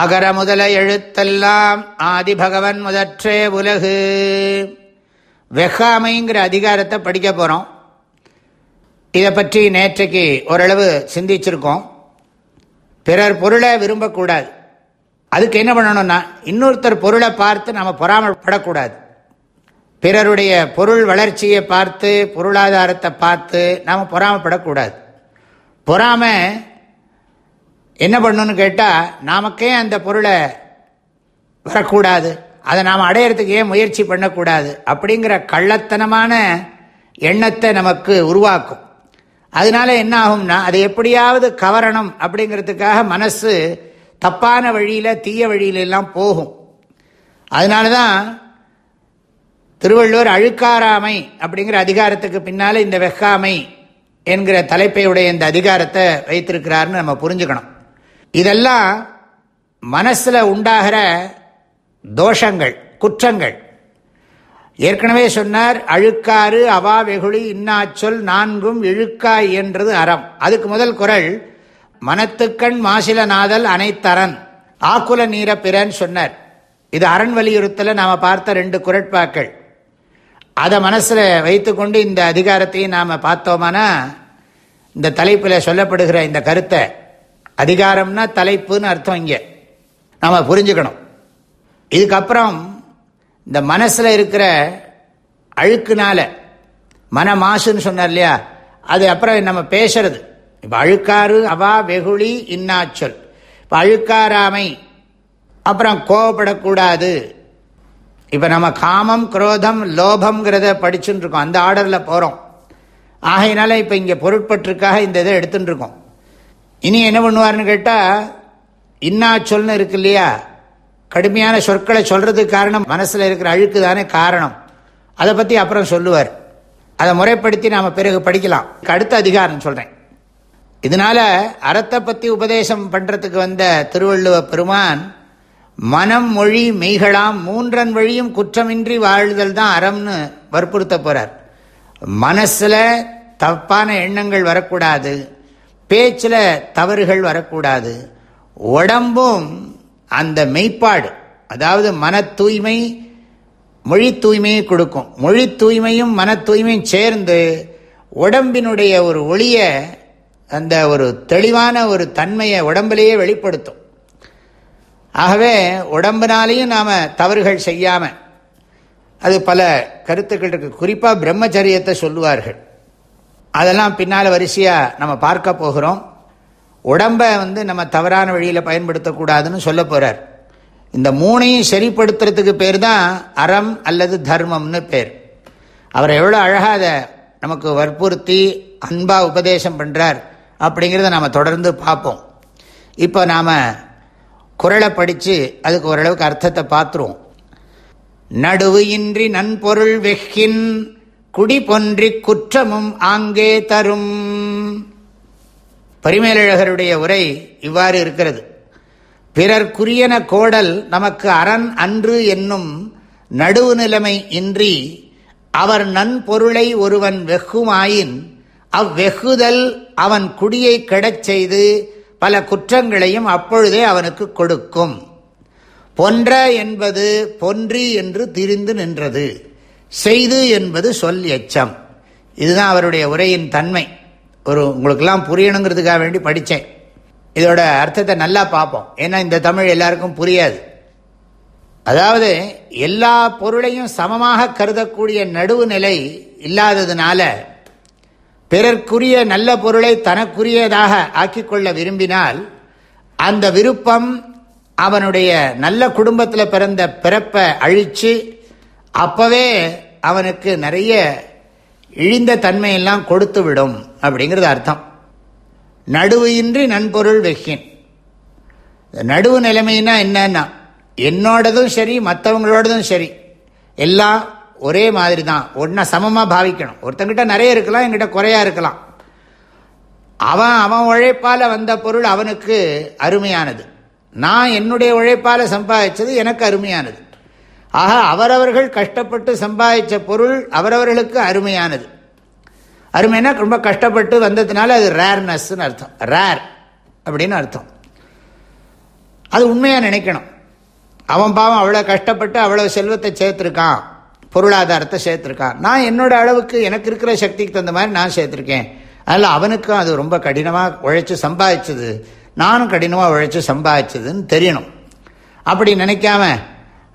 அகர முதல எழுத்தெல்லாம் ஆதிபகவன் முதற்றே உலகு. வெகாமைங்கிற அதிகாரத்தை படிக்க போகிறோம் இதை பற்றி நேற்றைக்கு ஓரளவு சிந்திச்சிருக்கோம். பிறர் பொருளை விரும்பக்கூடாது. அதுக்கு என்ன பண்ணணும்னா இன்னொருத்தர் பொருளை பார்த்து நம்ம பொறாமப்படக்கூடாது. பிறருடைய பொருள் வளர்ச்சியை பார்த்து பொருளாதாரத்தை பார்த்து நாம் பொறாமப்படக்கூடாது. பொறாமை என்ன பண்ணணும்னு கேட்டால் நமக்கே அந்த பொருளை வரக்கூடாது. அதை நாம் அடையிறதுக்கு ஏன் முயற்சி பண்ணக்கூடாது? அப்படிங்கிற கள்ளத்தனமான எண்ணத்தை நமக்கு உருவாக்கும். அதனால என்ன ஆகும்னா அதை எப்படியாவது கவரணும் அப்படிங்கிறதுக்காக மனசு தப்பான வழியில் தீய வழியிலெல்லாம் போகும். அதனால தான் திருவள்ளுவர் அழுக்காராமை அப்படிங்கிற அதிகாரத்துக்கு பின்னால் இந்த வெக்காமை என்கிற தலைப்பையுடைய இந்த அதிகாரத்தை வைத்திருக்கிறார்னு நம்ம புரிஞ்சுக்கணும். இதெல்லாம் மனசில் உண்டாகிற தோஷங்கள் குற்றங்கள். ஏற்கனவே சொன்னார் அழுக்காறு அவா வெகுளி இன்னாச்சொல் நான்கும் இழுக்காய் என்றது அறம். அதுக்கு முதல் குரல் மனத்துக்கண் மாசில நாதல் அனைத்தரன் ஆக்குல நீர பிறன் சொன்னார். இது அரண் வலியுறுத்தல நாம் பார்த்த ரெண்டு குரட்பாக்கள். அதை மனசில் வைத்துக்கொண்டு இந்த அதிகாரத்தையும் நாம் பார்த்தோமானா இந்த தலைப்பில் சொல்லப்படுகிற இந்த கருத்தை அதிகாரம்னா தலைப்புன்னு அர்த்தம் இங்கே. நாம் புரிஞ்சுக்கணும். இதுக்கப்புறம் இந்த மனசில் இருக்கிற அழுக்குனால மன மாசுன்னு சொன்னார் இல்லையா? அது அப்புறம் நம்ம பேசுறது. இப்போ அழுக்காறு அவா வெகுளி இன்னாச்சொல். இப்போ அழுக்காராமை அப்புறம் கோவப்படக்கூடாது. இப்போ நம்ம காமம் குரோதம் லோபம்ங்கிறத படிச்சுட்டு இருக்கோம். அந்த ஆர்டரில் போகிறோம் ஆகையினால இப்போ இங்கே பொருட்பட்டிருக்காக இந்த இதை எடுத்துட்டு இருக்கோம். இனி என்ன பண்ணுவார்னு கேட்டால் இன்னா சொல்னு இருக்கு இல்லையா? கடுமையான சொற்களை சொல்கிறதுக்கு காரணம் மனசில் இருக்கிற அழுக்கு தானே காரணம். அதை பற்றி அப்புறம் சொல்லுவார். அதை முறைப்படுத்தி நாம் பிறகு படிக்கலாம். அடுத்த அதிகாரம் சொல்கிறேன் இதனால அறத்தை பற்றி உபதேசம் பண்ணுறதுக்கு வந்த திருவள்ளுவ பெருமான் மனம் மொழி மெய்களாம் மூன்றன் வழியும் குற்றமின்றி வாழ்தல் தான் அறம்னு வற்புறுத்த போகிறார் மனசில் தப்பான எண்ணங்கள் வரக்கூடாது. பேச்சில் தவறுகள் வரக்கூடாது. உடம்பும் அந்த மெய்ப்பாடு அதாவது மன தூய்மை மொழி தூய்மையை கொடுக்கும். மொழி தூய்மையும் மன தூய்மையும் சேர்ந்து உடம்பினுடைய ஒரு ஒளிய அந்த ஒரு தெளிவான ஒரு தன்மையை உடம்பிலேயே வெளிப்படுத்தும். ஆகவே உடம்புனாலேயும் நாம் தவறுகள் செய்யாமல் அது பல கருத்துக்கள் இருக்குது குறிப்பாக பிரம்மச்சரியத்தை சொல்லுவார்கள். அதெல்லாம் பின்னால் வரிசையாக நம்ம பார்க்க போகிறோம். உடம்பை வந்து நம்ம தவறான வழியில் பயன்படுத்தக்கூடாதுன்னு சொல்ல போகிறார் இந்த மூணையும் சரிப்படுத்துறதுக்கு பேர் தான் அறம் அல்லது தர்மம்னு பேர். அவர் எவ்வளோ அழகாக அதை நமக்கு வற்புறுத்தி அன்பாக உபதேசம் பண்ணுறார் அப்படிங்கிறத நாம் தொடர்ந்து பார்ப்போம். இப்போ நாம் குரலை படித்து அதுக்கு ஓரளவுக்கு அர்த்தத்தை பார்த்துருவோம். நடுவு இன்றி நன்பொருள் வெஹின் குடிபொன்றி குற்றமும் ஆங்கே தரும். பரிமேலழகருடைய உரை இவ்வாறு இருக்கிறது. பிறர்க்குரியன கோடல் நமக்கு அரண் அன்று என்னும் நடுவு நிலைமை இன்றி அவர் நன்பொருளை ஒருவன் வெகுமாயின் அவ்வெகுதல் அவன் குடியை கெடச் செய்து பல குற்றங்களையும் அப்பொழுதே அவனுக்கு கொடுக்கும். பொன்ற என்பது பொன்றி என்று திரிந்து நின்றது. செய்து என்பது சொல் எச்சம். இதுதான் அவருடைய உரையின் தன்மை. ஒரு உங்களுக்கெல்லாம் புரியணுங்கிறதுக்காக வேண்டி படித்தேன். இதோட அர்த்தத்தை நல்லா பார்ப்போம். ஏன்னா இந்த தமிழ் எல்லாருக்கும் புரியாது. அதாவது எல்லா பொருளையும் சமமாக கருதக்கூடிய நடுவு நிலை இல்லாததுனால பிறர்க்குரிய நல்ல பொருளை தனக்குரியதாக ஆக்கிக்கொள்ள விரும்பினால் அந்த விருப்பம் அவனுடைய நல்ல குடும்பத்தில் பிறந்த பிறப்பை அழித்து அப்பவே அவனுக்கு நிறைய இழிந்த தன்மையெல்லாம் கொடுத்து விடும் அப்படிங்கிறது அர்த்தம். நடுவு இன்றி நன்பொருள் வெகின் நடுவு நிலைமைனா என்னன்னா என்னோடதும் சரி மற்றவங்களோடதும் சரி எல்லாம் ஒரே மாதிரி தான் ஒன்றா சமமாக பாவிக்கணும். ஒருத்தங்கிட்ட நிறைய இருக்கலாம் என்கிட்ட குறையா இருக்கலாம். அவன் அவன் உழைப்பால் வந்த பொருள் அவனுக்கு அருமையானது. நான் என்னுடைய உழைப்பால் சம்பாதிச்சது எனக்கு அருமையானது. ஆக அவரவர்கள் கஷ்டப்பட்டு சம்பாதிச்ச பொருள் அவரவர்களுக்கு அருமையானது. அருமைனா ரொம்ப கஷ்டப்பட்டு வந்ததுனால அது ரேர்னஸ்ன்னு அர்த்தம். ரேர் அப்படின்னு அர்த்தம். அது உண்மையாக நினைக்கணும். அவன் பாவம் அவ்வளோ கஷ்டப்பட்டு அவ்வளோ செல்வத்தை சேர்த்துருக்கான். பொருளாதாரத்தை சேர்த்துருக்கான். நான் என்னோட அளவுக்கு எனக்கு இருக்கிற சக்திக்கு தகுந்த மாதிரி நான் சேர்த்துருக்கேன். அதில் அவனுக்கும் அது ரொம்ப கடினமாக உழைச்சி சம்பாதிச்சது. நானும் கடினமாக உழைச்சி சம்பாதிச்சதுன்னு தெரியணும். அப்படி நினைக்காம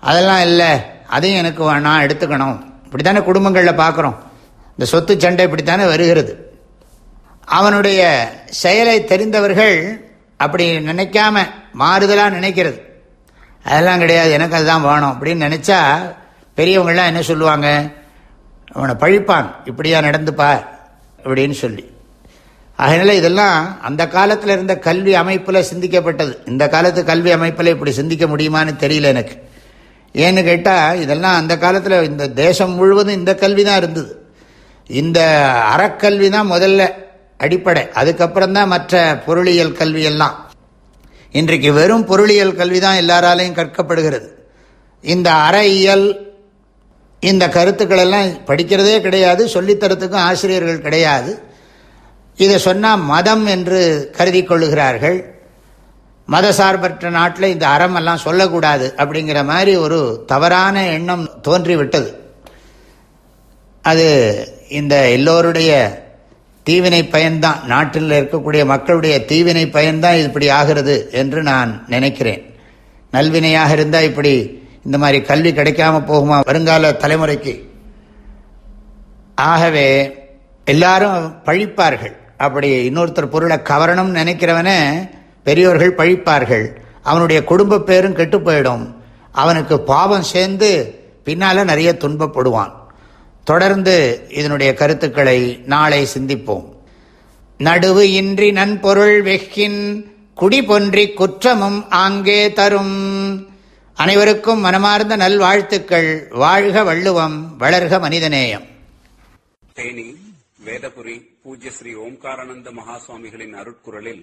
அதெல்லாம் இல்லை. அதையும் எனக்கு நான் எடுத்துக்கணும். இப்படி தானே குடும்பங்களில் பார்க்குறோம் இந்த சொத்து சண்டை இப்படித்தானே வருகிறது. அவனுடைய செயலை தெரிந்தவர்கள் அப்படி நினைக்காம மாறுதலாக நினைக்கிறது. அதெல்லாம் கிடையாது. எனக்கு அதுதான் வேணும். அப்படின்னு நினச்சா பெரியவங்கள்லாம் என்ன சொல்லுவாங்க? அவனை பழிப்பான். இப்படியா நடந்துப்பா அப்படின்னு சொல்லி. அதனால் இதெல்லாம் அந்த காலத்தில் இருந்த கல்வி அமைப்பில் சிந்திக்கப்பட்டது. இந்த காலத்து கல்வி அமைப்பில் இப்படி சிந்திக்க முடியுமான்னு தெரியல எனக்கு. ஏன்னு கேட்டால் இதெல்லாம் அந்த காலத்தில் இந்த தேசம் முழுவதும் இந்த கல்வி தான் இருந்தது. இந்த அறக்கல்வி தான் முதல்ல அடிப்படை. அதுக்கப்புறம் தான் மற்ற பொருளியல் கல்வி எல்லாம் இன்றைக்கு வெறும் பொருளியல் கல்வி தான் எல்லாராலையும் கற்கப்படுகிறது. இந்த அறையியல் இந்த கருத்துக்கள் எல்லாம் படிக்கிறதே கிடையாது சொல்லித்தரத்துக்கும் ஆசிரியர்கள் கிடையாது. இதை சொன்னால் மதம் என்று கருதி கொள்ளுகிறார்கள். மதசார்பற்ற நாட்டில் இந்த அறம் எல்லாம் சொல்லக்கூடாது அப்படிங்கிற மாதிரி ஒரு தவறான எண்ணம் தோன்றிவிட்டது. அது இந்த எல்லோருடைய தீவினை பயன்தான். நாட்டில் இருக்கக்கூடிய மக்களுடைய தீவினை பயன்தான் இப்படி ஆகிறது என்று நான் நினைக்கிறேன். நல்வினையாக இருந்தால் இப்படி இந்த மாதிரி கல்வி கிடைக்காம போகுமா வருங்கால தலைமுறைக்கு? ஆகவே எல்லாரும் பழிப்பார்கள். அப்படி இன்னொருத்தர் பொருளை கவரணும்னு நினைக்கிறவனே பெரியோர்கள் பழிப்பார்கள். அவனுடைய குடும்ப பேரும் கெட்டு போயிடும் அவனுக்கு பாவம் சேர்ந்து பின்னால நிறைய துன்பப்படுவான். தொடர்ந்து இதனுடைய கருத்துக்களை நாளை சிந்திப்போம். நடுவு இன்றி நன்பொருள் வெக்கின் குடி பொன்றி குற்றமும் ஆங்கே தரும். அனைவருக்கும் மனமார்ந்த நல்வாழ்த்துக்கள். வாழ்க வள்ளுவம் வளர்க மனிதநேயம். தேனி வேதபுரி பூஜ்ய ஸ்ரீ ஓம்காரானந்த மகாசுவாமிகளின் அருட்குரலில்